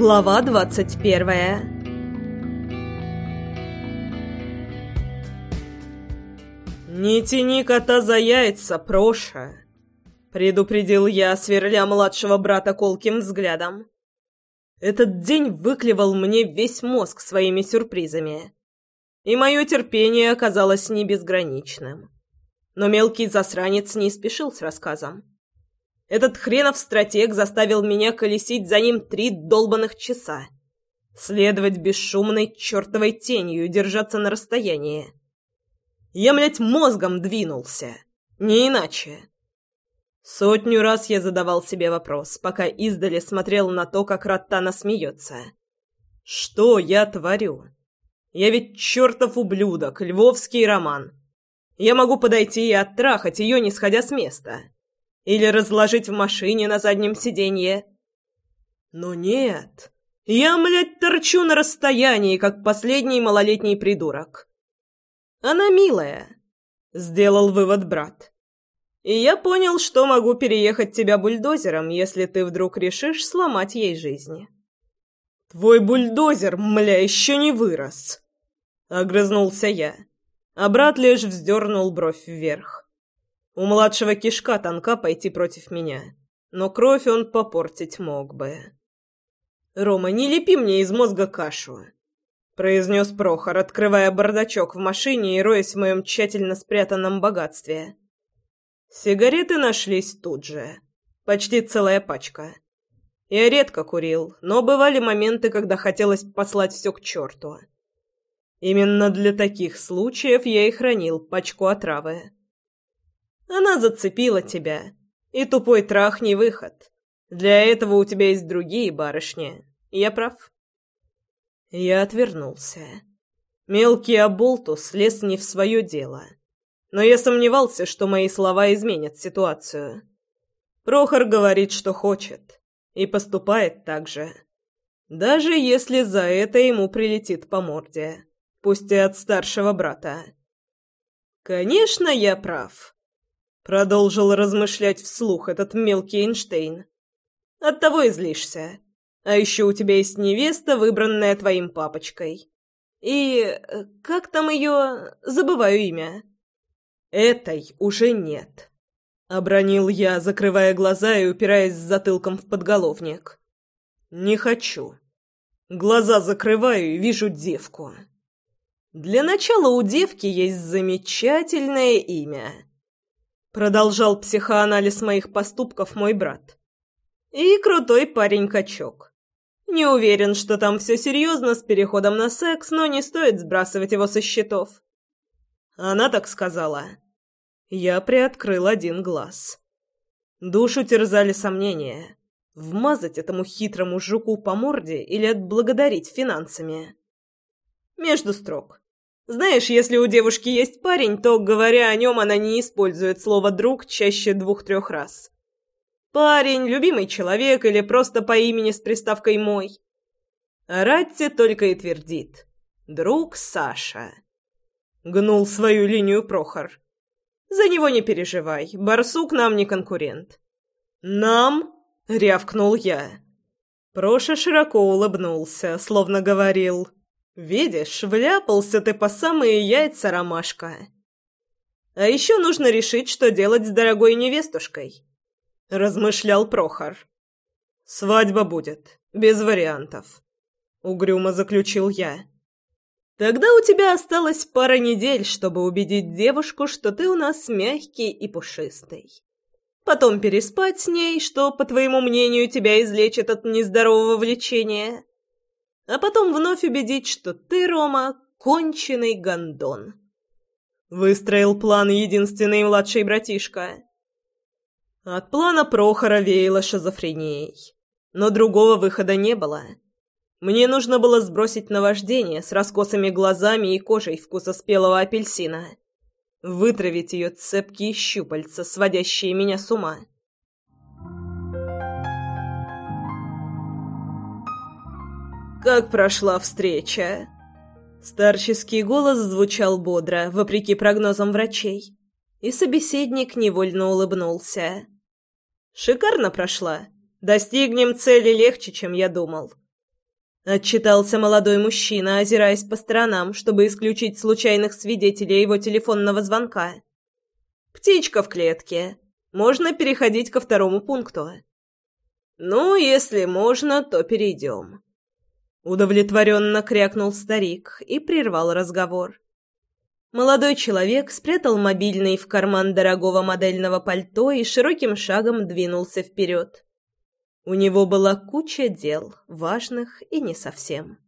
Глава двадцать первая «Не тяни кота за яйца, Проша!» — предупредил я, сверля младшего брата колким взглядом. Этот день выклевал мне весь мозг своими сюрпризами. И мое терпение оказалось не безграничным. Но мелкий засранец не спешил с рассказом. Этот хренов стратег заставил меня колесить за ним три долбанных часа. Следовать бесшумной чертовой тенью держаться на расстоянии. Я, блядь, мозгом двинулся. Не иначе. Сотню раз я задавал себе вопрос, пока издали смотрел на то, как Раттана смеется. Что я творю? Я ведь чертов ублюдок, львовский роман. Я могу подойти и оттрахать ее, не сходя с места. Или разложить в машине на заднем сиденье. Но нет. Я, блядь, торчу на расстоянии, как последний малолетний придурок. Она милая, сделал вывод брат. И я понял, что могу переехать тебя бульдозером, если ты вдруг решишь сломать ей жизнь. Твой бульдозер, мля, еще не вырос, огрызнулся я. А брат лишь вздернул бровь вверх. У младшего кишка тонка пойти против меня, но кровь он попортить мог бы. Рома, не лепи мне из мозга кашу произнес Прохор, открывая бардачок в машине и роясь в моем тщательно спрятанном богатстве. Сигареты нашлись тут же. Почти целая пачка. Я редко курил, но бывали моменты, когда хотелось послать все к черту. Именно для таких случаев я и хранил пачку отравы. Она зацепила тебя, и тупой трах не выход. Для этого у тебя есть другие барышни. Я прав? Я отвернулся. Мелкий оболтус лез не в свое дело. Но я сомневался, что мои слова изменят ситуацию. Прохор говорит, что хочет. И поступает так же. Даже если за это ему прилетит по морде. Пусть и от старшего брата. «Конечно, я прав», — продолжил размышлять вслух этот мелкий Эйнштейн. «Оттого и злишься. А еще у тебя есть невеста, выбранная твоим папочкой. И... Э, как там ее... Забываю имя. Этой уже нет. Обронил я, закрывая глаза и упираясь затылком в подголовник. Не хочу. Глаза закрываю и вижу девку. Для начала у девки есть замечательное имя. Продолжал психоанализ моих поступков мой брат. И крутой парень-качок. Не уверен, что там все серьезно с переходом на секс, но не стоит сбрасывать его со счетов. Она так сказала. Я приоткрыл один глаз. Душу терзали сомнения. Вмазать этому хитрому жуку по морде или отблагодарить финансами? Между строк. Знаешь, если у девушки есть парень, то, говоря о нем, она не использует слово «друг» чаще двух-трех раз. Парень, любимый человек или просто по имени с приставкой «мой». А Ратти только и твердит. «Друг Саша». Гнул свою линию Прохор. «За него не переживай, барсук нам не конкурент». «Нам?» — рявкнул я. Проша широко улыбнулся, словно говорил. «Видишь, вляпался ты по самые яйца, ромашка». «А еще нужно решить, что делать с дорогой невестушкой» размышлял Прохор. Свадьба будет, без вариантов, угрюмо заключил я. Тогда у тебя осталось пара недель, чтобы убедить девушку, что ты у нас мягкий и пушистый. Потом переспать с ней, что, по твоему мнению, тебя излечит от нездорового влечения. А потом вновь убедить, что ты, Рома, конченый гондон. Выстроил план единственный младший братишка. От плана Прохора веяло шизофренией. Но другого выхода не было. Мне нужно было сбросить наваждение с раскосыми глазами и кожей вкуса спелого апельсина. Вытравить ее цепкие щупальца, сводящие меня с ума. «Как прошла встреча?» Старческий голос звучал бодро, вопреки прогнозам врачей и собеседник невольно улыбнулся. «Шикарно прошла. Достигнем цели легче, чем я думал. Отчитался молодой мужчина, озираясь по сторонам, чтобы исключить случайных свидетелей его телефонного звонка. «Птичка в клетке. Можно переходить ко второму пункту». «Ну, если можно, то перейдем». Удовлетворенно крякнул старик и прервал разговор. Молодой человек спрятал мобильный в карман дорогого модельного пальто и широким шагом двинулся вперед. У него была куча дел, важных и не совсем.